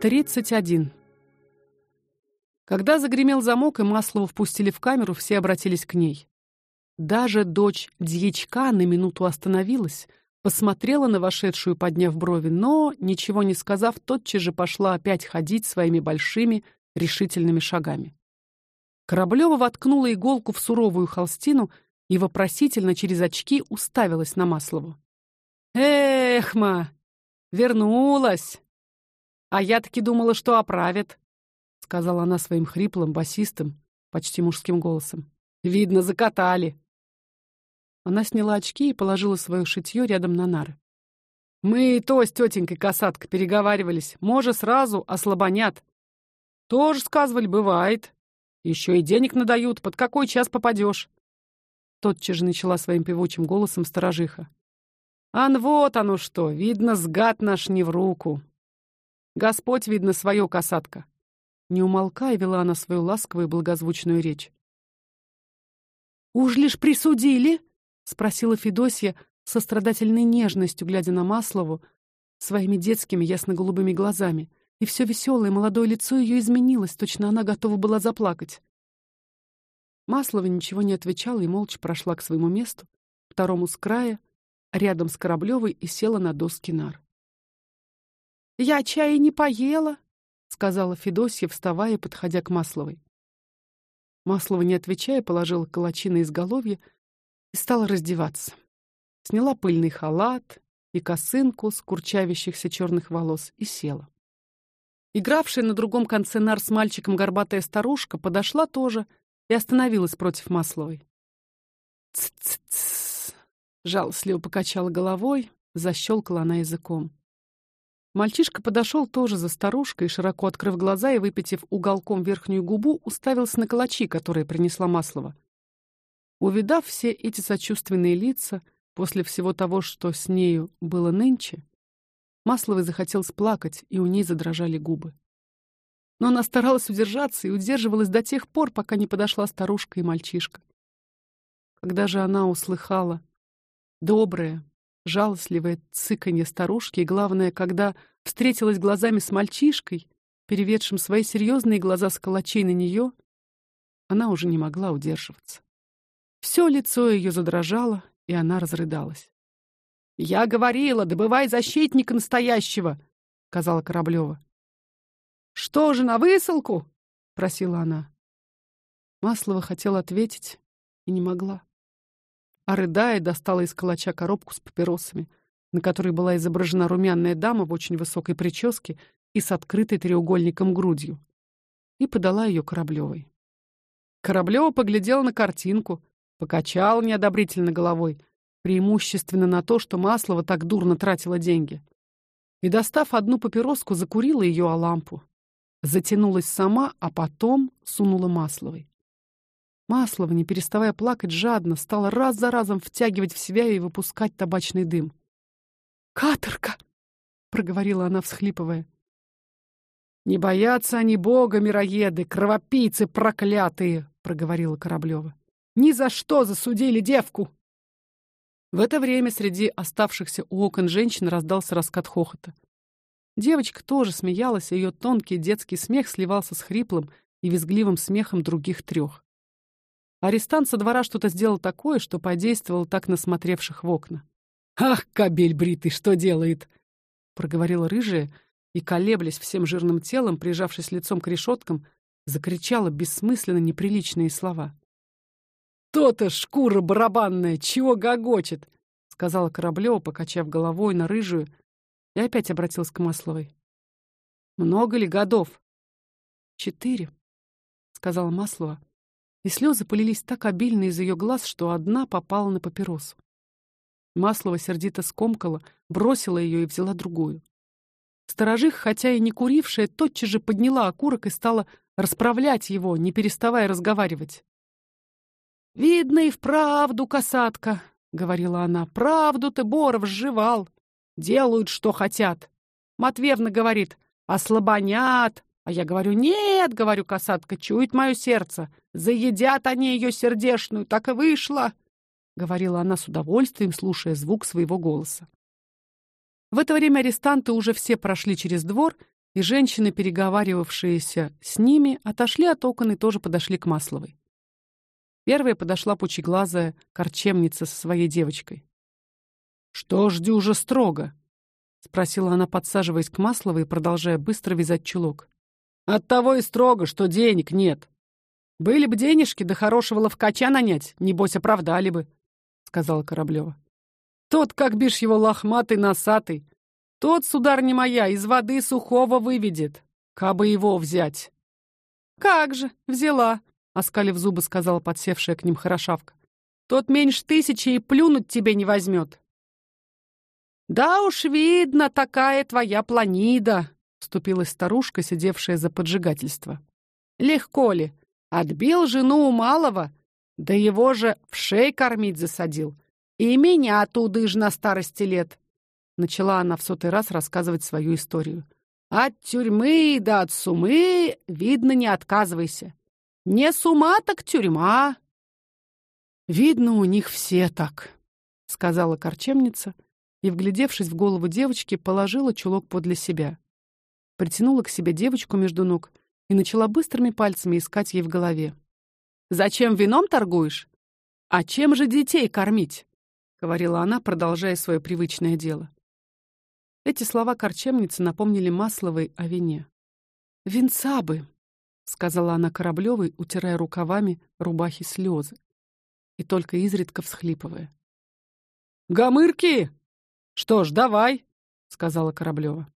31. Когда загремел замок и Маслову впустили в камеру, все обратились к ней. Даже дочь дьячка на минуту остановилась, посмотрела на вошедшую, подняв брови, но ничего не сказав, тотчас же пошла опять ходить своими большими решительными шагами. Кораблёва воткнула иголку в суровую холстину и вопросительно через очки уставилась на Маслову. Эх, ма, вернулась. А я таки думала, что оправят, сказала она своим хриплым, басистым, почти мужским голосом. Видно, закатали. Она сняла очки и положила свое шитье рядом на нары. Мы и то с тетенькой касатка переговаривались, может сразу ослабонят. Тоже сказывали, бывает. Еще и денег надают, под какой час попадешь. Тотчас же начала своим певучим голосом сторожиха. Ан вот оно что, видно, сгад наш не в руку. Господь, видно, свое касатка. Не умолкая, вела она свою ласковую и благозвучную речь. «Уж лишь присудили?» — спросила Федосья со страдательной нежностью, глядя на Маслову своими детскими ясно-голубыми глазами, и все веселое молодое лицо ее изменилось, точно она готова была заплакать. Маслова ничего не отвечала и молча прошла к своему месту, второму с края, рядом с Кораблёвой, и села на доски нар. «Я чая не поела», — сказала Федосья, вставая и подходя к Масловой. Маслова, не отвечая, положила калачи на изголовье и стала раздеваться. Сняла пыльный халат и косынку с курчавящихся черных волос и села. Игравшая на другом конце нар с мальчиком горбатая старушка подошла тоже и остановилась против Масловой. «Ц-ц-ц!» — жалостливо покачала головой, защелкала она языком. Мальчишка подошел тоже за старушкой, широко открыв глаза и выпитив уголком верхнюю губу, уставился на калачи, которые принесла Маслова. Увидав все эти сочувственные лица после всего того, что с нею было нынче, Масловой захотелось плакать, и у ней задрожали губы. Но она старалась удержаться и удерживалась до тех пор, пока не подошла старушка и мальчишка. Когда же она услыхала доброе, жалостливое цыканье старушки, и главное, когда встретилась глазами с мальчишкой, переведшим свои серьезные глаза с калачей на нее, она уже не могла удерживаться. Все лицо ее задрожало, и она разрыдалась. Я говорила, добывай защитника настоящего, сказала Кораблёва. Что же на высылку? просила она. Маслова хотела ответить и не могла а рыдая достала из калача коробку с папиросами, на которой была изображена румяная дама в очень высокой прическе и с открытой треугольником грудью, и подала ее Кораблевой. Кораблева поглядела на картинку, покачала неодобрительно головой, преимущественно на то, что Маслова так дурно тратила деньги. И достав одну папироску, закурила ее о лампу. Затянулась сама, а потом сунула Масловой. Маслова, не переставая плакать, жадно стала раз за разом втягивать в себя и выпускать табачный дым. «Каторга!» — проговорила она, всхлипывая. «Не боятся они Бога, мироеды, кровопийцы проклятые!» — проговорила Кораблева. «Ни за что засудили девку!» В это время среди оставшихся у окон женщин раздался раскат хохота. Девочка тоже смеялась, и ее тонкий детский смех сливался с хриплым и визгливым смехом других трех. Арестант со двора что-то сделал такое, что подействовал так на смотревших в окна. «Ах, кобель бритый, что делает?» — проговорила рыжая и, колеблясь всем жирным телом, прижавшись лицом к решеткам, закричала бессмысленно неприличные слова. «То-то шкура барабанная, чего гогочет!» — сказала Кораблева, покачав головой на рыжую, и опять обратилась к Масловой. «Много ли годов?» «Четыре», — сказала Маслова, и слезы полились так обильно из ее глаз, что одна попала на папиросу. Маслова сердито скомкала, бросила ее и взяла другую. Сторожих, хотя и не курившая, тотчас же подняла окурок и стала расправлять его, не переставая разговаривать. «Видно и вправду, касатка», — говорила она, — «правду ты, Боров, сживал. Делают, что хотят. Матвеевна говорит, ослабонят, а я говорю, нет, говорю, касатка, чует мое сердце. Заедят они ее сердешную, так и вышло, говорила она с удовольствием, слушая звук своего голоса. В это время арестанты уже все прошли через двор и женщины, переговаривавшиеся с ними, отошли от окон и тоже подошли к Масловой. Первая подошла пучеглазая корчемница со своей девочкой. Что ж, дюже строго, спросила она, подсаживаясь к Масловой и продолжая быстро вязать чулок. От того и строго, что денег нет. Были бы денежки, да хорошего ловкача нанять, небось оправдали бы, сказала Кораблева. Тот, как бишь его лохматый, носатый, тот, не моя, из воды сухого выведет, кабы его взять. Как же, взяла, оскалив зубы, сказала подсевшая к ним хорошавка. Тот меньше тысячи и плюнуть тебе не возьмет. Да уж видно, такая твоя планида, вступилась старушка, сидевшая за поджигательство. Легко ли? Отбил жену у малого, да его же в шей кормить засадил. И меня оттуда ж на старости лет начала она в сотый раз рассказывать свою историю. От тюрьмы да от сумы, видно, не отказывайся. Не с ума, так тюрьма. Видно, у них все так, сказала корчемница и, вглядевшись в голову девочки, положила чулок подле себя. Притянула к себе девочку между ног и начала быстрыми пальцами искать ей в голове. Зачем вином торгуешь? А чем же детей кормить? говорила она, продолжая свое привычное дело. Эти слова корчемницы напомнили Масловой о вине. «Винца бы!» — сказала она Кораблёвой, утирая рукавами рубахи слезы и только изредка всхлипывая. «Гомырки! Что ж, давай!» — сказала Кораблёва.